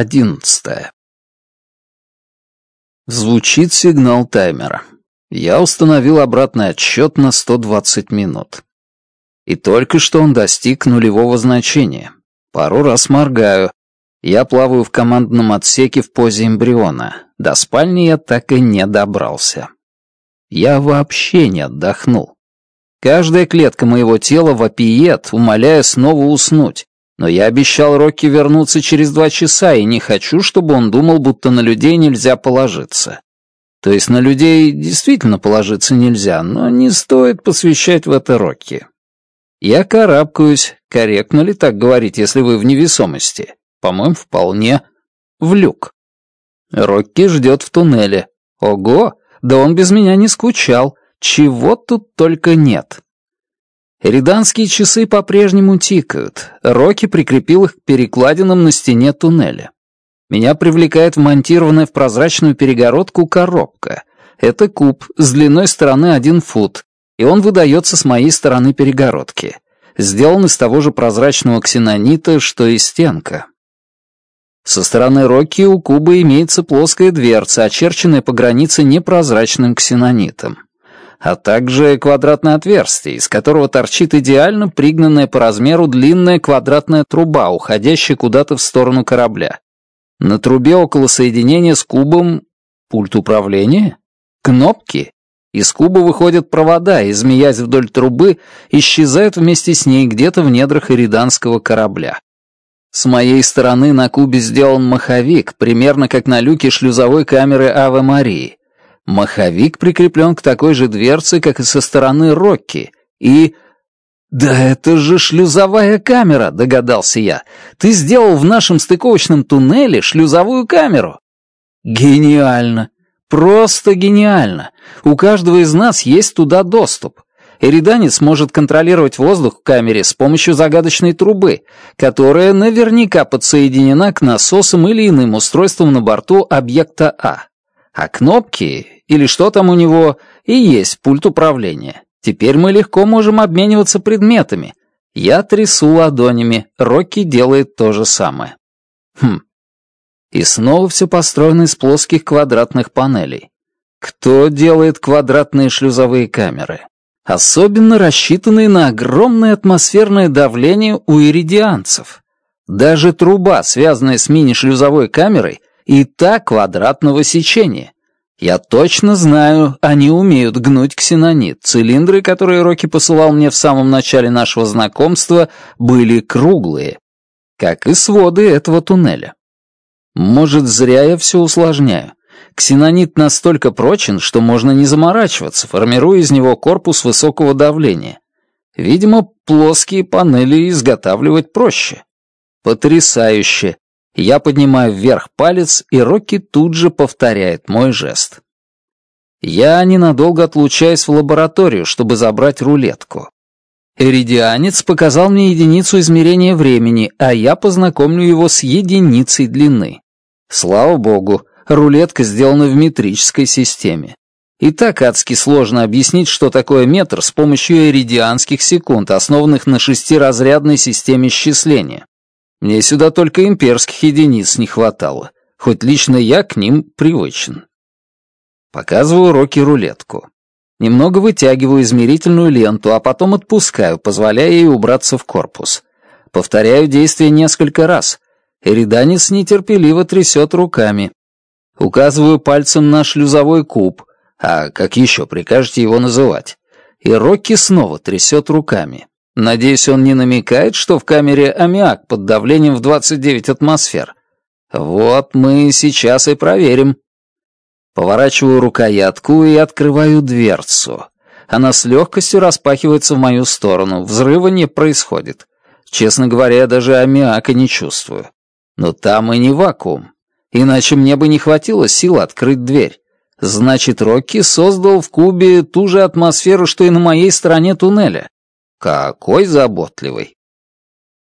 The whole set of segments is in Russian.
одиннадцатое. Звучит сигнал таймера. Я установил обратный отсчет на 120 минут. И только что он достиг нулевого значения. Пару раз моргаю. Я плаваю в командном отсеке в позе эмбриона. До спальни я так и не добрался. Я вообще не отдохнул. Каждая клетка моего тела вопиет, умоляя снова уснуть. Но я обещал Рокки вернуться через два часа и не хочу, чтобы он думал, будто на людей нельзя положиться. То есть на людей действительно положиться нельзя, но не стоит посвящать в это Рокки. Я карабкаюсь, корректно ли так говорить, если вы в невесомости? По-моему, вполне в люк. Рокки ждет в туннеле. Ого, да он без меня не скучал. Чего тут только нет. Эриданские часы по-прежнему тикают. Рокки прикрепил их к перекладинам на стене туннеля. Меня привлекает вмонтированная в прозрачную перегородку коробка. Это куб с длиной стороны 1 фут, и он выдается с моей стороны перегородки. Сделан из того же прозрачного ксенонита, что и стенка. Со стороны Рокки у куба имеется плоская дверца, очерченная по границе непрозрачным ксенонитом а также квадратное отверстие, из которого торчит идеально пригнанная по размеру длинная квадратная труба, уходящая куда-то в сторону корабля. На трубе около соединения с кубом пульт управления, кнопки. Из куба выходят провода, и, змеясь вдоль трубы, исчезают вместе с ней где-то в недрах ириданского корабля. С моей стороны на кубе сделан маховик, примерно как на люке шлюзовой камеры Аве Марии. Маховик прикреплен к такой же дверце, как и со стороны Рокки, и... «Да это же шлюзовая камера!» — догадался я. «Ты сделал в нашем стыковочном туннеле шлюзовую камеру!» «Гениально! Просто гениально! У каждого из нас есть туда доступ!» Эриданец может контролировать воздух в камере с помощью загадочной трубы, которая наверняка подсоединена к насосам или иным устройствам на борту объекта А. А кнопки или что там у него, и есть пульт управления. Теперь мы легко можем обмениваться предметами. Я трясу ладонями, Рокки делает то же самое. Хм. И снова все построено из плоских квадратных панелей. Кто делает квадратные шлюзовые камеры? Особенно рассчитанные на огромное атмосферное давление у иридианцев. Даже труба, связанная с мини-шлюзовой камерой, и та квадратного сечения — я точно знаю, они умеют гнуть ксенонит. Цилиндры, которые Роки посылал мне в самом начале нашего знакомства, были круглые, как и своды этого туннеля. Может, зря я все усложняю. Ксенонит настолько прочен, что можно не заморачиваться, формируя из него корпус высокого давления. Видимо, плоские панели изготавливать проще. Потрясающе. Я поднимаю вверх палец, и Рокки тут же повторяет мой жест. Я ненадолго отлучаюсь в лабораторию, чтобы забрать рулетку. Эридианец показал мне единицу измерения времени, а я познакомлю его с единицей длины. Слава богу, рулетка сделана в метрической системе. И так адски сложно объяснить, что такое метр с помощью эридианских секунд, основанных на шестиразрядной системе счисления. Мне сюда только имперских единиц не хватало, хоть лично я к ним привычен. Показываю Рокки рулетку. Немного вытягиваю измерительную ленту, а потом отпускаю, позволяя ей убраться в корпус. Повторяю действие несколько раз. Эриданец нетерпеливо трясет руками. Указываю пальцем на шлюзовой куб, а как еще прикажете его называть. И Рокки снова трясет руками. Надеюсь, он не намекает, что в камере аммиак под давлением в 29 атмосфер. Вот мы сейчас и проверим. Поворачиваю рукоятку и открываю дверцу. Она с легкостью распахивается в мою сторону, взрыва не происходит. Честно говоря, я даже аммиака не чувствую. Но там и не вакуум. Иначе мне бы не хватило сил открыть дверь. Значит, Рокки создал в Кубе ту же атмосферу, что и на моей стороне туннеля какой заботливый.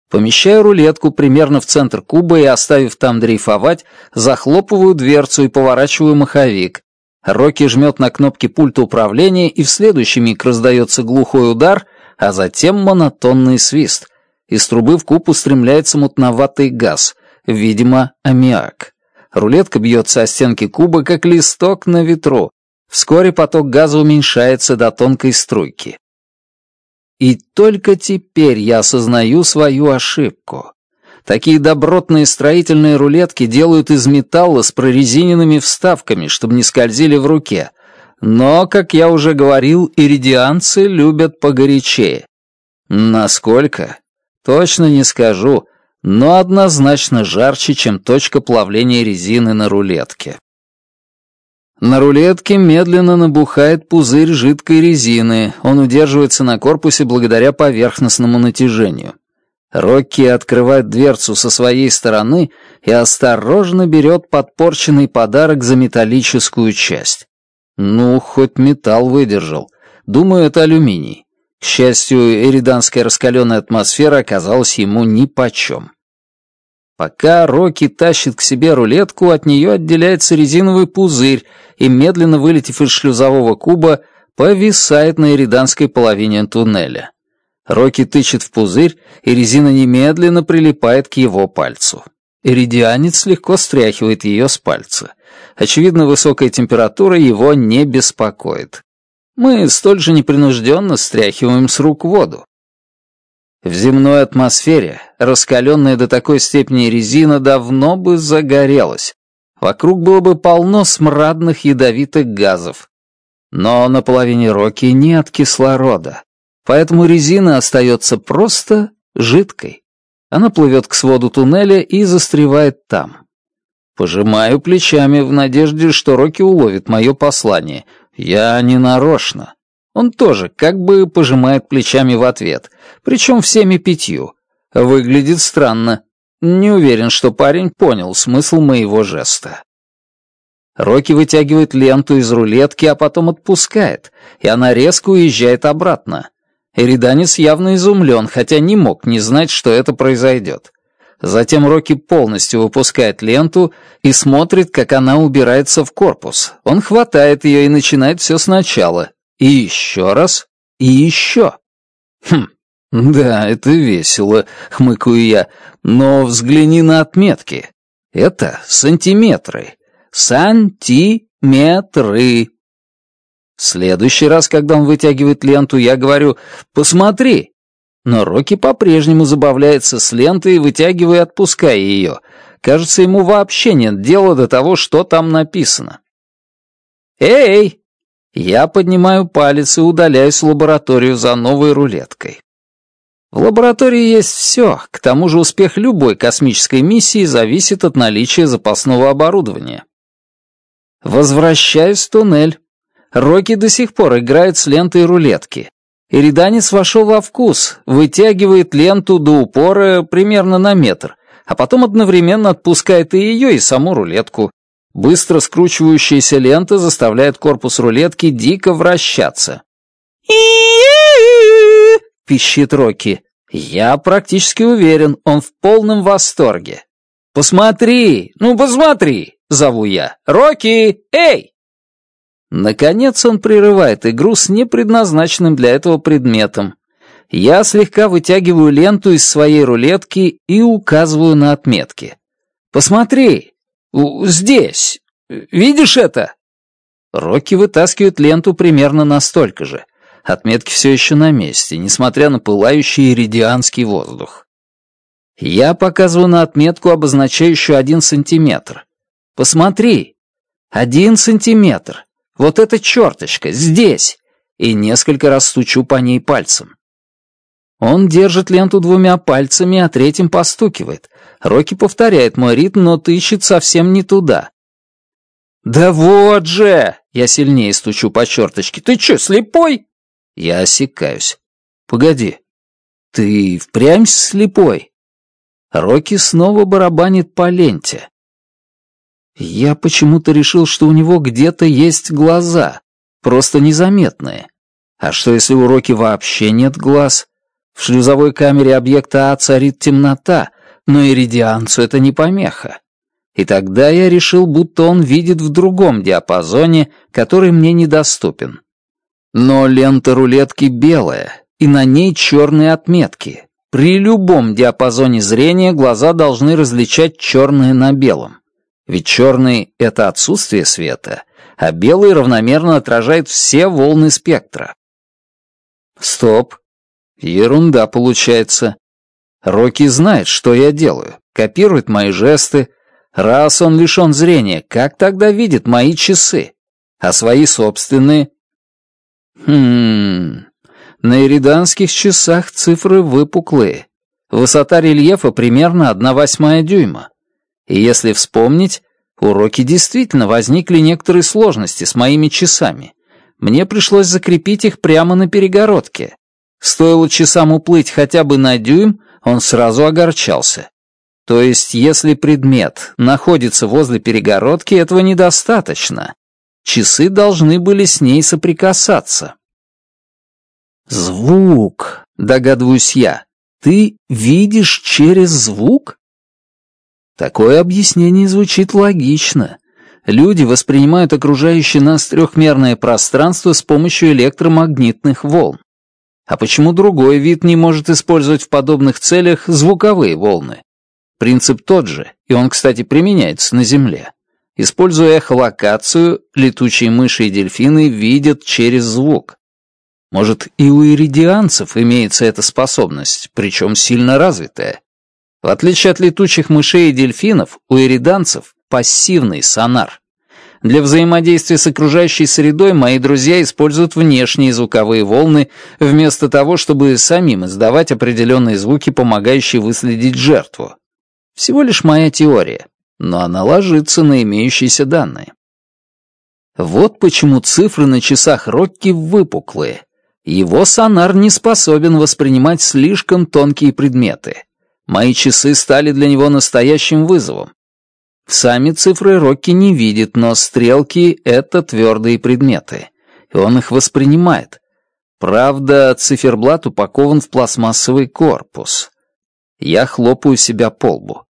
Помещаю рулетку примерно в центр куба и оставив там дрейфовать, захлопываю дверцу и поворачиваю маховик. Рокки жмет на кнопки пульта управления, и в следующий миг раздается глухой удар, а затем монотонный свист. Из трубы в куб устремляется мутноватый газ, видимо, аммиак. Рулетка бьется о стенки куба, как листок на ветру. Вскоре поток газа уменьшается до тонкой струйки. И только теперь я осознаю свою ошибку. Такие добротные строительные рулетки делают из металла с прорезиненными вставками, чтобы не скользили в руке. Но, как я уже говорил, иридианцы любят погорячее. Насколько? Точно не скажу, но однозначно жарче, чем точка плавления резины на рулетке. На рулетке медленно набухает пузырь жидкой резины. Он удерживается на корпусе благодаря поверхностному натяжению. Рокки открывает дверцу со своей стороны и осторожно берет подпорченный подарок за металлическую часть. Ну, хоть металл выдержал. Думаю, это алюминий. К счастью, эриданская раскаленная атмосфера оказалась ему нипочем. Пока Рокки тащит к себе рулетку, от нее отделяется резиновый пузырь и, медленно вылетев из шлюзового куба, повисает на ириданской половине туннеля. Рокки тычет в пузырь, и резина немедленно прилипает к его пальцу. Иридианец легко стряхивает ее с пальца. Очевидно, высокая температура его не беспокоит. Мы столь же непринужденно стряхиваем с рук воду. В земной атмосфере, раскаленная до такой степени резина, давно бы загорелась. Вокруг было бы полно смрадных ядовитых газов. Но на половине Роки нет кислорода, поэтому резина остается просто жидкой. Она плывет к своду туннеля и застревает там. Пожимаю плечами в надежде, что Роки уловит мое послание. Я не нарочно. Он тоже как бы пожимает плечами в ответ, причем всеми пятью. Выглядит странно. Не уверен, что парень понял смысл моего жеста. Рокки вытягивает ленту из рулетки, а потом отпускает, и она резко уезжает обратно. Эриданец явно изумлен, хотя не мог не знать, что это произойдет. Затем Рокки полностью выпускает ленту и смотрит, как она убирается в корпус. Он хватает ее и начинает все сначала, и еще раз, и еще. Хм, да, это весело, хмыкаю я, но взгляни на отметки. Это сантиметры. Сантиметры. Следующий раз, когда он вытягивает ленту, я говорю «посмотри». Но Рокки по-прежнему забавляется с лентой, вытягивая и отпуская ее. Кажется, ему вообще нет дела до того, что там написано. «Эй!» Я поднимаю палец и удаляюсь в лабораторию за новой рулеткой. В лаборатории есть все, к тому же успех любой космической миссии зависит от наличия запасного оборудования. Возвращаюсь в туннель. Рокки до сих пор играет с лентой рулетки. Ириданец вошел во вкус, вытягивает ленту до упора примерно на метр, а потом одновременно отпускает и ее, и саму рулетку. Быстро скручивающаяся лента заставляет корпус рулетки дико вращаться. пищит Рокки. Я практически уверен, он в полном восторге. «Посмотри! Ну, посмотри!» — зову я. «Рокки! Эй!» Наконец он прерывает игру с непредназначенным для этого предметом. Я слегка вытягиваю ленту из своей рулетки и указываю на отметки. «Посмотри! здесь. Видишь это?» Рокки вытаскивает ленту примерно настолько же. Отметки все еще на месте, несмотря на пылающий иридианский воздух. Я показываю на отметку, обозначающую один сантиметр. Посмотри. Один сантиметр. Вот эта черточка, здесь. И несколько раз стучу по ней пальцем. Он держит ленту двумя пальцами, а третьим постукивает, Рокки повторяет мой ритм, но тыщет совсем не туда. «Да вот же!» — я сильнее стучу по черточке. «Ты что слепой?» Я осекаюсь. «Погоди, ты впрямь слепой?» Рокки снова барабанит по ленте. Я почему-то решил, что у него где-то есть глаза, просто незаметные. А что, если у Рокки вообще нет глаз? В шлюзовой камере объекта А царит темнота, но иридианцу это не помеха. И тогда я решил, будто он видит в другом диапазоне, который мне недоступен. Но лента рулетки белая, и на ней черные отметки. При любом диапазоне зрения глаза должны различать черное на белом. Ведь черный — это отсутствие света, а белый равномерно отражает все волны спектра. Стоп. Ерунда получается. Рокки знает, что я делаю, копирует мои жесты. Раз он лишен зрения, как тогда видит мои часы? А свои собственные? Хм... На ириданских часах цифры выпуклые. Высота рельефа примерно 1 восьмая дюйма. И если вспомнить, у Рокки действительно возникли некоторые сложности с моими часами. Мне пришлось закрепить их прямо на перегородке. Стоило часам уплыть хотя бы на дюйм, он сразу огорчался. То есть, если предмет находится возле перегородки, этого недостаточно. Часы должны были с ней соприкасаться. «Звук», — догадываюсь я, — «ты видишь через звук?» Такое объяснение звучит логично. Люди воспринимают окружающее нас трехмерное пространство с помощью электромагнитных волн. А почему другой вид не может использовать в подобных целях звуковые волны? Принцип тот же, и он, кстати, применяется на Земле. Используя эхолокацию, летучие мыши и дельфины видят через звук. Может, и у иридианцев имеется эта способность, причем сильно развитая. В отличие от летучих мышей и дельфинов, у ириданцев пассивный сонар. Для взаимодействия с окружающей средой мои друзья используют внешние звуковые волны, вместо того, чтобы самим издавать определенные звуки, помогающие выследить жертву. Всего лишь моя теория, но она ложится на имеющиеся данные. Вот почему цифры на часах Рокки выпуклые. Его сонар не способен воспринимать слишком тонкие предметы. Мои часы стали для него настоящим вызовом. Сами цифры Рокки не видит, но стрелки — это твердые предметы, и он их воспринимает. Правда, циферблат упакован в пластмассовый корпус. Я хлопаю себя по лбу.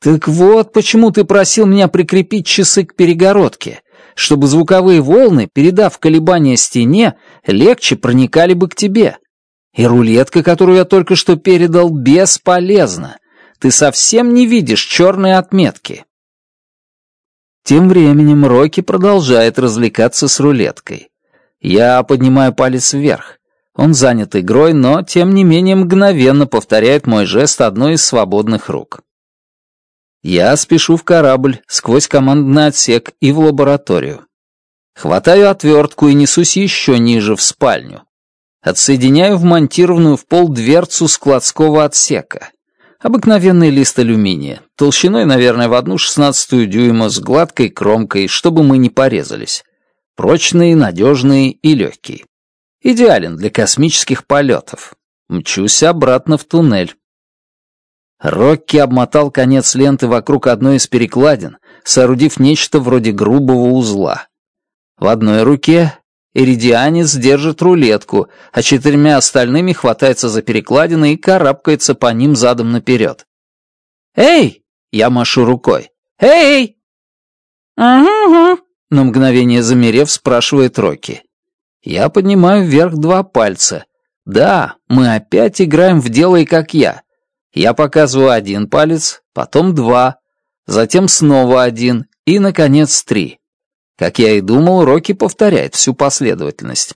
«Так вот, почему ты просил меня прикрепить часы к перегородке, чтобы звуковые волны, передав колебания стене, легче проникали бы к тебе. И рулетка, которую я только что передал, бесполезна. Ты совсем не видишь черные отметки». Тем временем Рокки продолжает развлекаться с рулеткой. Я поднимаю палец вверх. Он занят игрой, но, тем не менее, мгновенно повторяет мой жест одной из свободных рук. Я спешу в корабль, сквозь командный отсек и в лабораторию. Хватаю отвертку и несусь еще ниже, в спальню. Отсоединяю вмонтированную в пол дверцу складского отсека. Обыкновенный лист алюминия, толщиной, наверное, в одну шестнадцатую дюйма с гладкой кромкой, чтобы мы не порезались. Прочный, надежный и легкий. Идеален для космических полетов. Мчусь обратно в туннель. Рокки обмотал конец ленты вокруг одной из перекладин, соорудив нечто вроде грубого узла. В одной руке Эридианец держит рулетку, а четырьмя остальными хватается за перекладины и карабкается по ним задом наперед. «Эй!» — я машу рукой. «Эй!» «Угу-угу», — на мгновение замерев, спрашивает Рокки. Я поднимаю вверх два пальца. «Да, мы опять играем в дело и как я». Я показываю один палец, потом два, затем снова один и, наконец, три. Как я и думал, Рокки повторяет всю последовательность.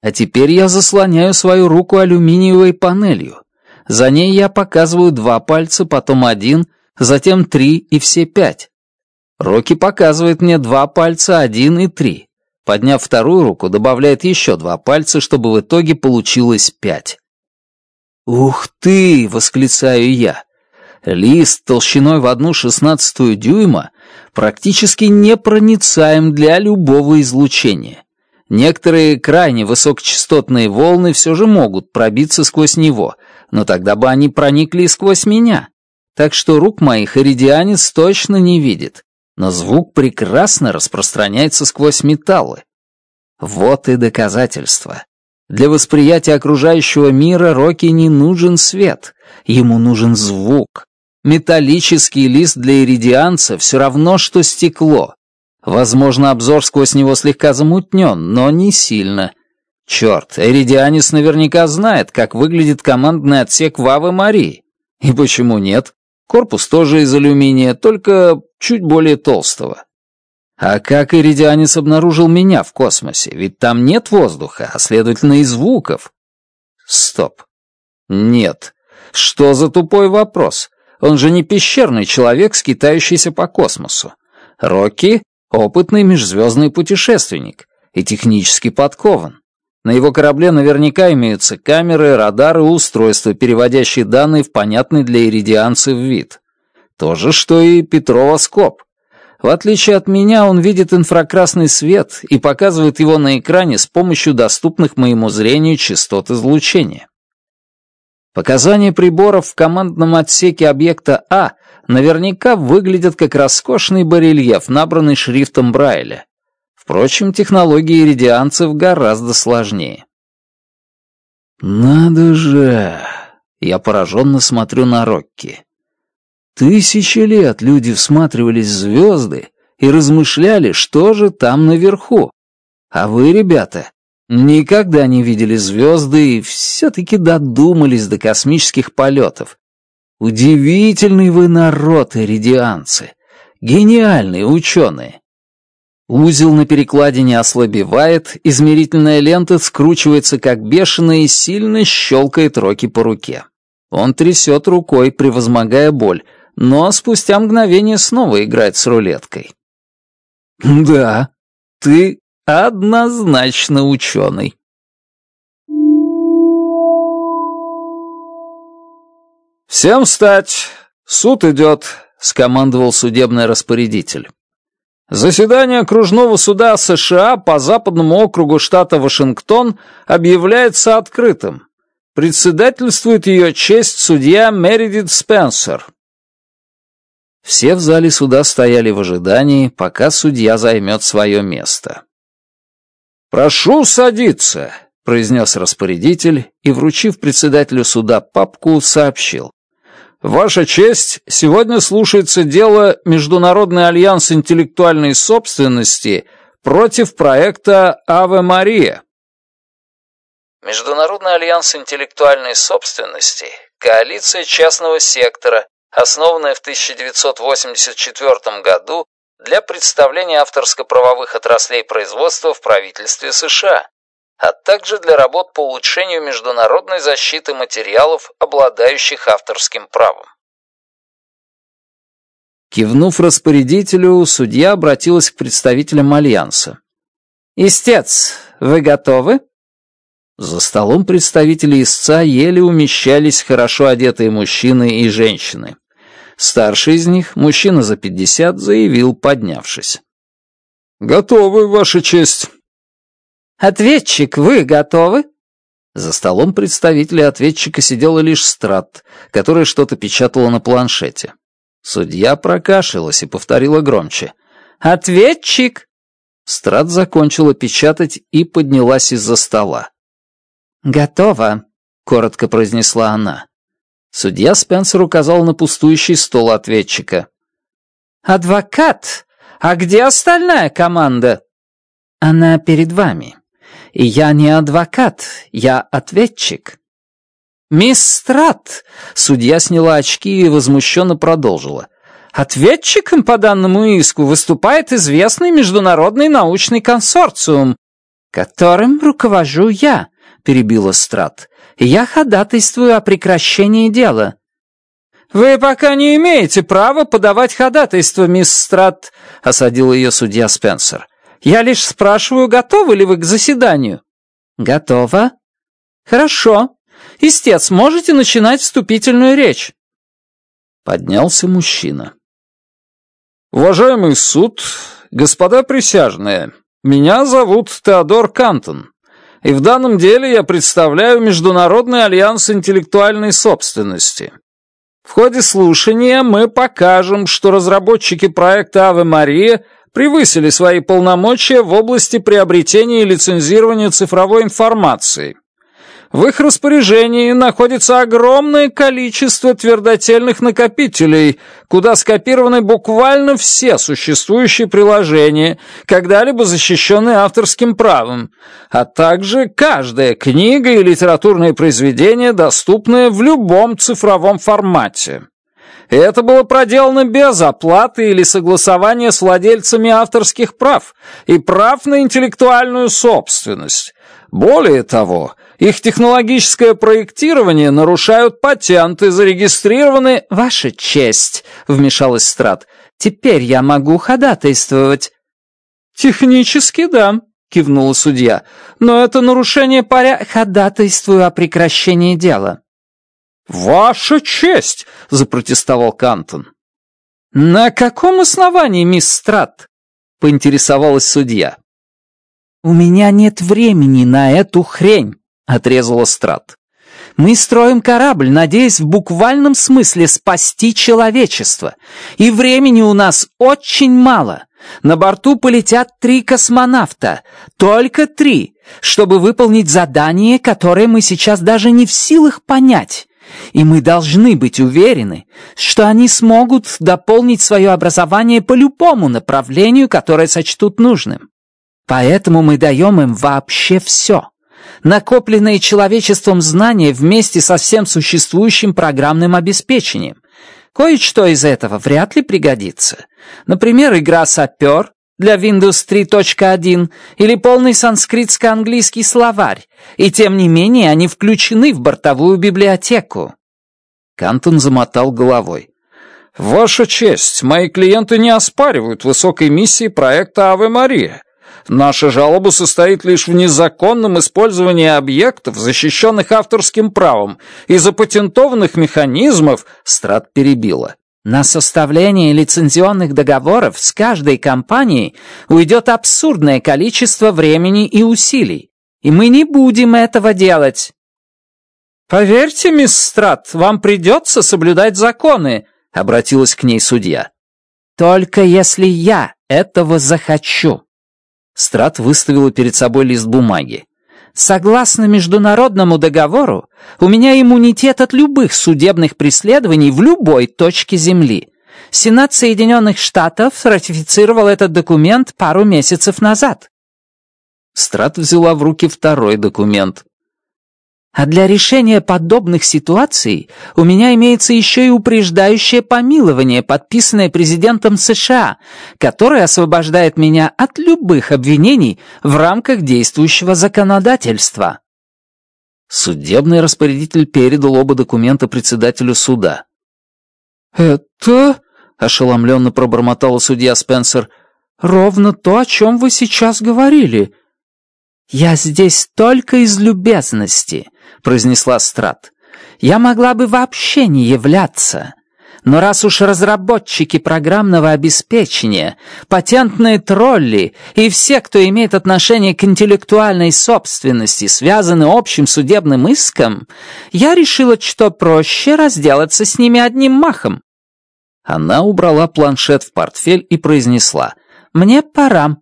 А теперь я заслоняю свою руку алюминиевой панелью. За ней я показываю два пальца, потом один, затем три и все пять. Рокки показывает мне два пальца, один и три. Подняв вторую руку, добавляет еще два пальца, чтобы в итоге получилось пять. «Ух ты!» — восклицаю я. Лист толщиной в одну шестнадцатую дюйма — практически непроницаем для любого излучения. Некоторые крайне высокочастотные волны все же могут пробиться сквозь него, но тогда бы они проникли и сквозь меня. Так что рук моих иридианец точно не видит, но звук прекрасно распространяется сквозь металлы. Вот и доказательство. Для восприятия окружающего мира Рокки не нужен свет, ему нужен звук. Металлический лист для иридианца все равно, что стекло. Возможно, обзор сквозь него слегка замутнен, но не сильно. Черт, Эридианис наверняка знает, как выглядит командный отсек Вавы Марии. И почему нет? Корпус тоже из алюминия, только чуть более толстого. А как Эридианис обнаружил меня в космосе? Ведь там нет воздуха, а следовательно и звуков. Стоп. Нет. Что за тупой вопрос? Он же не пещерный человек, скитающийся по космосу. Рокки — опытный межзвездный путешественник и технически подкован. На его корабле наверняка имеются камеры, радары и устройства, переводящие данные в понятный для иридианцев вид. То же, что и петровоскоп. В отличие от меня, он видит инфракрасный свет и показывает его на экране с помощью доступных моему зрению частот излучения. Показания приборов в командном отсеке объекта А наверняка выглядят как роскошный барельеф, набранный шрифтом Брайля. Впрочем, технологии иридианцев гораздо сложнее. «Надо же!» Я пораженно смотрю на Рокки. Тысячи лет люди всматривались в звезды и размышляли, что же там наверху. А вы, ребята, Никогда не видели звезды и все-таки додумались до космических полетов. Удивительный вы народ, иридианцы. Гениальные ученые. Узел на перекладине ослабевает, измерительная лента скручивается как бешеная и сильно щелкает Роки по руке. Он трясет рукой, превозмогая боль, но спустя мгновение снова играет с рулеткой. «Да, ты Однозначно ученый. «Всем встать! Суд идет!» — скомандовал судебный распорядитель. «Заседание окружного суда США по западному округу штата Вашингтон объявляется открытым. Председательствует ее честь судья Мередит Спенсер». Все в зале суда стояли в ожидании, пока судья займет свое место. «Прошу садиться», — произнес распорядитель и, вручив председателю суда папку, сообщил. «Ваша честь, сегодня слушается дело Международный альянс интеллектуальной собственности против проекта «Аве Мария». Международный альянс интеллектуальной собственности – коалиция частного сектора, основанная в 1984 году для представления авторско-правовых отраслей производства в правительстве США, а также для работ по улучшению международной защиты материалов, обладающих авторским правом. Кивнув распорядителю, судья обратилась к представителям Альянса. «Истец, вы готовы?» За столом представители истца еле умещались хорошо одетые мужчины и женщины. Старший из них, мужчина за пятьдесят, заявил, поднявшись. «Готовы, Ваша честь». «Ответчик, вы готовы?» За столом представителя ответчика сидела лишь Страт, которая что-то печатала на планшете. Судья прокашилась и повторила громче. «Ответчик!» Страт закончила печатать и поднялась из-за стола. «Готово», — коротко произнесла она. Судья Спенсер указал на пустующий стол ответчика. «Адвокат! А где остальная команда?» «Она перед вами. И я не адвокат, я ответчик». «Мисс Страт!» — судья сняла очки и возмущенно продолжила. «Ответчиком по данному иску выступает известный международный научный консорциум, которым руковожу я, перебила Страт. «Я ходатайствую о прекращении дела». «Вы пока не имеете права подавать ходатайство, мисс Страт», — осадил ее судья Спенсер. «Я лишь спрашиваю, готовы ли вы к заседанию?» «Готова». «Хорошо. Истец, можете начинать вступительную речь?» Поднялся мужчина. «Уважаемый суд, господа присяжные, меня зовут Теодор Кантон и в данном деле я представляю Международный альянс интеллектуальной собственности. В ходе слушания мы покажем, что разработчики проекта «Аве Мария» превысили свои полномочия в области приобретения и лицензирования цифровой информации – в их распоряжении находится огромное количество твердотельных накопителей, куда скопированы буквально все существующие приложения, когда-либо защищенные авторским правом, а также каждая книга и литературное произведение, доступное в любом цифровом формате. Это было проделано без оплаты или согласования с владельцами авторских прав и прав на интеллектуальную собственность. Более того, их технологическое проектирование нарушают патенты, зарегистрированные «Ваша честь», — вмешалась Страт. «Теперь я могу ходатайствовать». «Технически, да», — кивнула судья. «Но это нарушение паря...» «Ходатайствую о прекращении дела». «Ваша честь!» — запротестовал Кантон. «На каком основании, мисс Страт?» — поинтересовалась судья. «У меня нет времени на эту хрень», отрезала Страт. Мы строим корабль, надеясь в буквальном смысле спасти человечество. И времени у нас очень мало. На борту полетят три космонавта. Только три. Чтобы выполнить задание, которое мы сейчас даже не в силах понять. И мы должны быть уверены, что они смогут дополнить свое образование по любому направлению, которое сочтут нужным. Поэтому мы даем им вообще все. Накопленные человечеством знания вместе со всем существующим программным обеспечением. Кое-что из этого вряд ли пригодится. Например, игра «Сапер» для Windows 3.1 или полный санскритско-английский словарь, и тем не менее они включены в бортовую библиотеку. Кантон замотал головой. «Ваша честь, мои клиенты не оспаривают высокой миссии проекта «Аве Мария», Наша жалоба состоит лишь в незаконном использовании объектов, защищенных авторским правом, и запатентованных механизмов, Страт перебила. На составление лицензионных договоров с каждой компанией уйдет абсурдное количество времени и усилий, и мы не будем этого делать. «Поверьте, мисс Страт, вам придется соблюдать законы», — обратилась к ней судья. «Только если я этого захочу». Страт выставила перед собой лист бумаги. «Согласно международному договору, у меня иммунитет от любых судебных преследований в любой точке Земли. Сенат Соединенных Штатов ратифицировал этот документ пару месяцев назад». Страт взяла в руки второй документ. А для решения подобных ситуаций у меня имеется еще и упреждающее помилование, подписанное президентом США, которое освобождает меня от любых обвинений в рамках действующего законодательства. Судебный распорядитель передал оба документа председателю суда. «Это...» — ошеломленно пробормотала судья Спенсер. «Ровно то, о чем вы сейчас говорили». «Я здесь только из любезности», произнесла Страт. «Я могла бы вообще не являться. Но раз уж разработчики программного обеспечения, патентные тролли и все, кто имеет отношение к интеллектуальной собственности, связаны общим судебным иском, я решила, что проще разделаться с ними одним махом». Она убрала планшет в портфель и произнесла «Мне пора».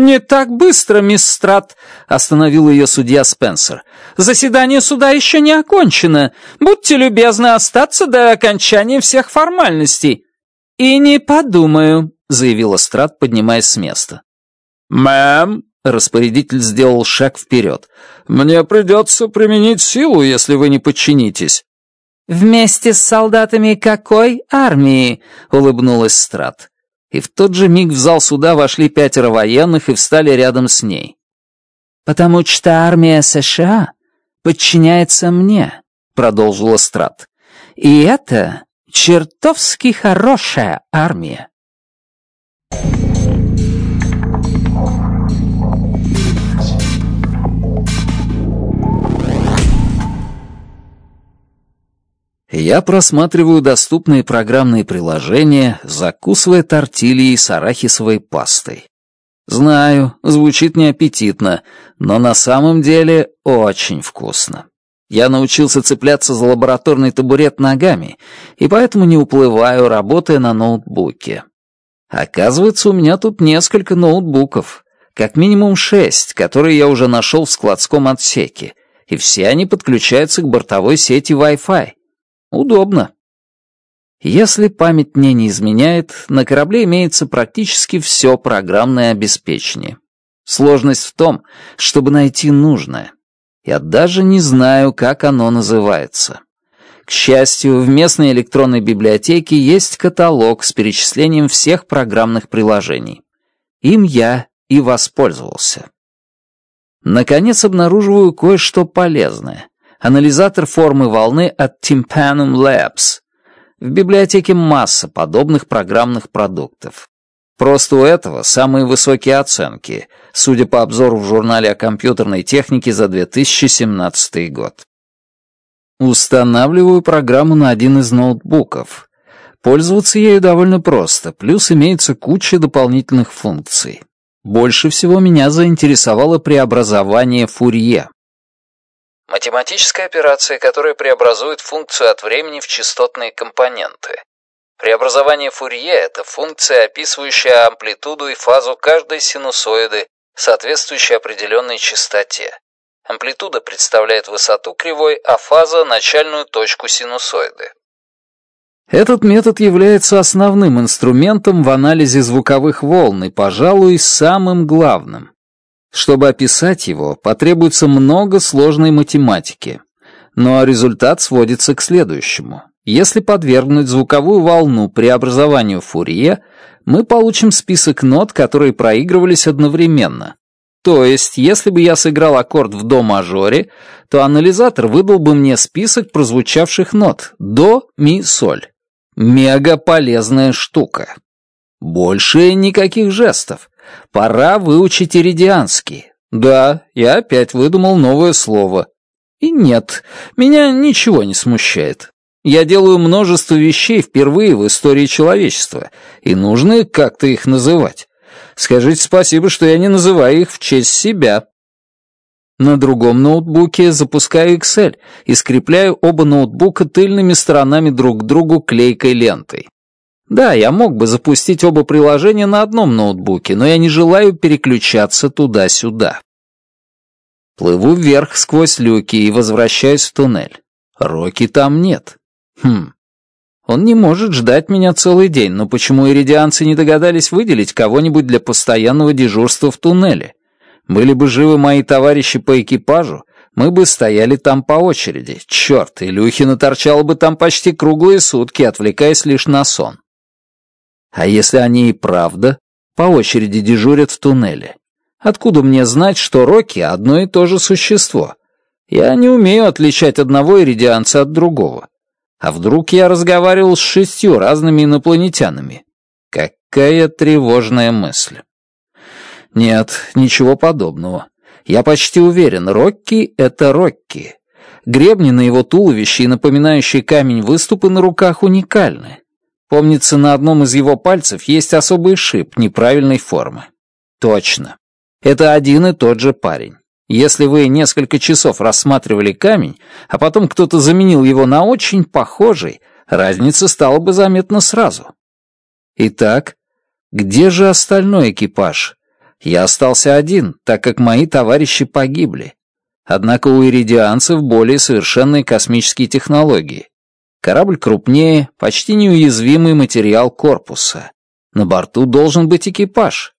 «Не так быстро, мисс Страт», — остановил ее судья Спенсер. «Заседание суда еще не окончено. Будьте любезны остаться до окончания всех формальностей». «И не подумаю», — заявила Страт, поднимаясь с места. «Мэм», — распорядитель сделал шаг вперед, — «мне придется применить силу, если вы не подчинитесь». «Вместе с солдатами какой армии?» — улыбнулась Страт и в тот же миг в зал суда вошли пятеро военных и встали рядом с ней. «Потому что армия США подчиняется мне», — продолжила Страт. «И это чертовски хорошая армия». Я просматриваю доступные программные приложения, закусывая тортильи с арахисовой пастой. Знаю, звучит неаппетитно, но на самом деле очень вкусно. Я научился цепляться за лабораторный табурет ногами, и поэтому не уплываю, работая на ноутбуке. Оказывается, у меня тут несколько ноутбуков, как минимум шесть, которые я уже нашел в складском отсеке, и все они подключаются к бортовой сети Wi-Fi. Удобно. Если память мне не изменяет, на корабле имеется практически все программное обеспечение. Сложность в том, чтобы найти нужное. Я даже не знаю, как оно называется. К счастью, в местной электронной библиотеке есть каталог с перечислением всех программных приложений. Им я и воспользовался. Наконец обнаруживаю кое-что полезное анализатор формы волны от Timpanum Labs в библиотеке масса подобных программных продуктов. Просто у этого самые высокие оценки, судя по обзору в журнале о компьютерной технике за 2017 год. Устанавливаю программу на один из ноутбуков. Пользоваться ею довольно просто, плюс имеется куча дополнительных функций. Больше всего меня заинтересовало преобразование Фурье. Математическая операция, которая преобразует функцию от времени в частотные компоненты. Преобразование Фурье – это функция, описывающая амплитуду и фазу каждой синусоиды, соответствующей определенной частоте. Амплитуда представляет высоту кривой, а фаза – начальную точку синусоиды. Этот метод является основным инструментом в анализе звуковых волн и, пожалуй, самым главным. Чтобы описать его, потребуется много сложной математики. Но результат сводится к следующему. Если подвергнуть звуковую волну преобразованию Фурье, мы получим список нот, которые проигрывались одновременно. То есть, если бы я сыграл аккорд в до-мажоре, то анализатор выдал бы мне список прозвучавших нот до, ми, соль. Мега полезная штука. Больше никаких жестов. Пора выучить иридианский. Да, я опять выдумал новое слово. И нет, меня ничего не смущает. Я делаю множество вещей впервые в истории человечества, и нужно как-то их называть. Скажите спасибо, что я не называю их в честь себя. На другом ноутбуке запускаю Excel и скрепляю оба ноутбука тыльными сторонами друг к другу клейкой лентой. Да, я мог бы запустить оба приложения на одном ноутбуке, но я не желаю переключаться туда-сюда. Плыву вверх сквозь люки и возвращаюсь в туннель. Роки там нет. Хм. Он не может ждать меня целый день, но почему иридианцы не догадались выделить кого-нибудь для постоянного дежурства в туннеле? Были бы живы мои товарищи по экипажу, мы бы стояли там по очереди. Черт, Илюхина торчала бы там почти круглые сутки, отвлекаясь лишь на сон. А если они и правда по очереди дежурят в туннеле? Откуда мне знать, что Рокки — одно и то же существо? Я не умею отличать одного иридианца от другого. А вдруг я разговаривал с шестью разными инопланетянами? Какая тревожная мысль. Нет, ничего подобного. Я почти уверен, Рокки — это Рокки. Гребни на его туловище и напоминающие камень выступы на руках уникальны. Помнится, на одном из его пальцев есть особый шип неправильной формы. Точно. Это один и тот же парень. Если вы несколько часов рассматривали камень, а потом кто-то заменил его на очень похожий, разница стала бы заметна сразу. Итак, где же остальной экипаж? Я остался один, так как мои товарищи погибли. Однако у иридианцев более совершенные космические технологии. Корабль крупнее, почти неуязвимый материал корпуса. На борту должен быть экипаж.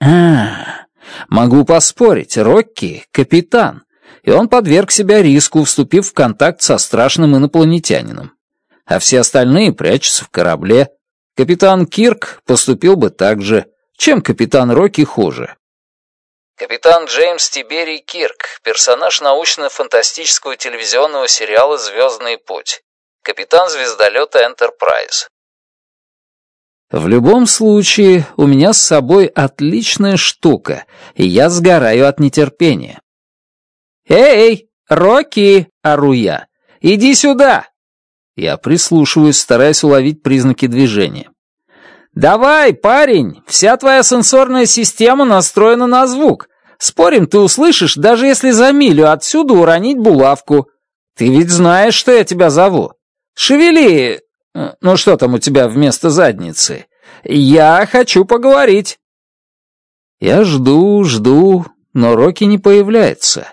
А, могу поспорить, Рокки — капитан, и он подверг себя риску, вступив в контакт со страшным инопланетянином. А все остальные прячутся в корабле. Капитан Кирк поступил бы так же. Чем капитан Рокки хуже? Капитан Джеймс Тиберий Кирк, персонаж научно-фантастического телевизионного сериала «Звездный путь» капитан звездолета «Энтерпрайз». В любом случае, у меня с собой отличная штука, и я сгораю от нетерпения. «Эй, Рокки!» — ору я. «Иди сюда!» Я прислушиваюсь, стараясь уловить признаки движения. «Давай, парень, вся твоя сенсорная система настроена на звук. Спорим, ты услышишь, даже если за милю отсюда уронить булавку. Ты ведь знаешь, что я тебя зову». «Шевели! Ну что там у тебя вместо задницы? Я хочу поговорить!» Я жду, жду, но Рокки не появляется.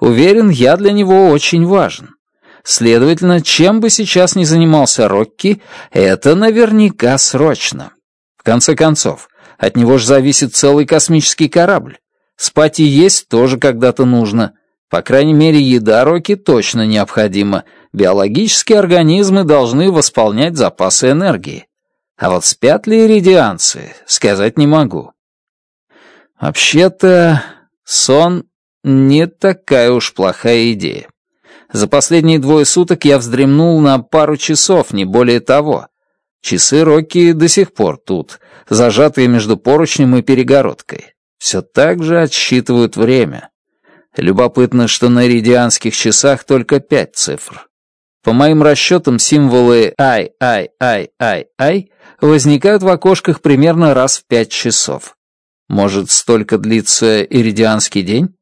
Уверен, я для него очень важен. Следовательно, чем бы сейчас ни занимался Рокки, это наверняка срочно. В конце концов, от него же зависит целый космический корабль. Спать и есть тоже когда-то нужно. По крайней мере, еда Роки точно необходима. Биологические организмы должны восполнять запасы энергии. А вот спят ли иридианцы, сказать не могу. Вообще-то, сон не такая уж плохая идея. За последние двое суток я вздремнул на пару часов, не более того. Часы Рокки до сих пор тут, зажатые между поручнем и перегородкой. Все так же отсчитывают время. Любопытно, что на иридианских часах только пять цифр. По моим расчетам, символы «ай-ай-ай-ай-ай» возникают в окошках примерно раз в пять часов. Может, столько длится иридианский день?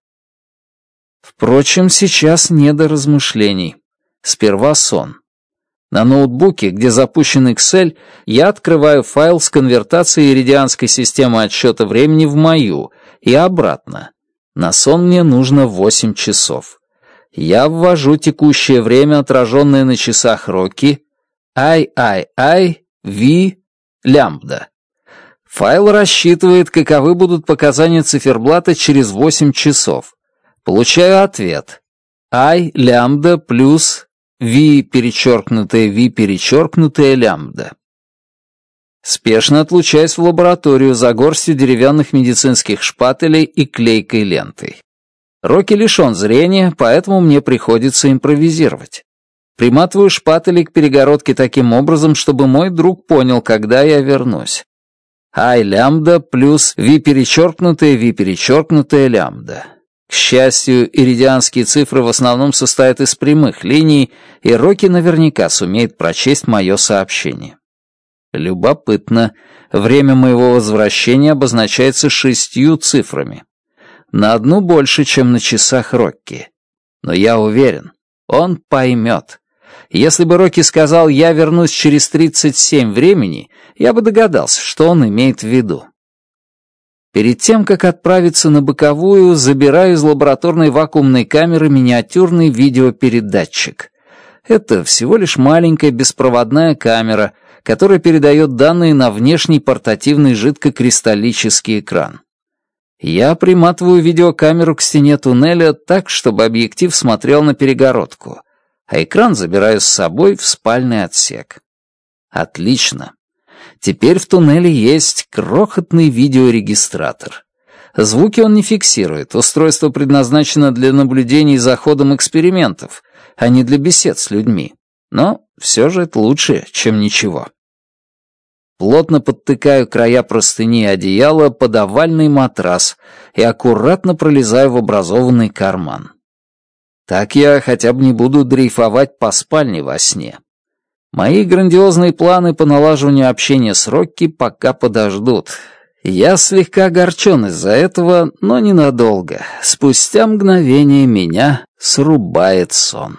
Впрочем, сейчас не до размышлений. Сперва сон. На ноутбуке, где запущен Excel, я открываю файл с конвертацией иридианской системы отсчета времени в мою и обратно. На сон мне нужно восемь часов. Я ввожу текущее время, отраженное на часах Рокки, ай-ай-ай, ви, лямбда. Файл рассчитывает, каковы будут показания циферблата через восемь часов. Получаю ответ. i лямбда плюс v перечеркнутая v перечеркнутая лямбда спешно отлучаясь в лабораторию за горстью деревянных медицинских шпателей и клейкой лентой. Рокки лишен зрения, поэтому мне приходится импровизировать. Приматываю шпатели к перегородке таким образом, чтобы мой друг понял, когда я вернусь. Ай лямбда плюс ви перечеркнутое ви перечеркнутое лямбда. К счастью, иридианские цифры в основном состоят из прямых линий, и Рокки наверняка сумеет прочесть мое сообщение. Любопытно. Время моего возвращения обозначается шестью цифрами. На одну больше, чем на часах Рокки. Но я уверен, он поймет. Если бы Рокки сказал «я вернусь через 37 времени», я бы догадался, что он имеет в виду. Перед тем, как отправиться на боковую, забираю из лабораторной вакуумной камеры миниатюрный видеопередатчик. Это всего лишь маленькая беспроводная камера — который передает данные на внешний портативный жидкокристаллический экран. Я приматываю видеокамеру к стене туннеля так, чтобы объектив смотрел на перегородку, а экран забираю с собой в спальный отсек. Отлично. Теперь в туннеле есть крохотный видеорегистратор. Звуки он не фиксирует, устройство предназначено для наблюдений за ходом экспериментов, а не для бесед с людьми. Но все же это лучше, чем ничего плотно подтыкаю края простыни и одеяла под овальный матрас и аккуратно пролезаю в образованный карман. Так я хотя бы не буду дрейфовать по спальне во сне. Мои грандиозные планы по налаживанию общения с Рокки пока подождут. Я слегка огорчен из-за этого, но ненадолго. Спустя мгновение меня срубает сон.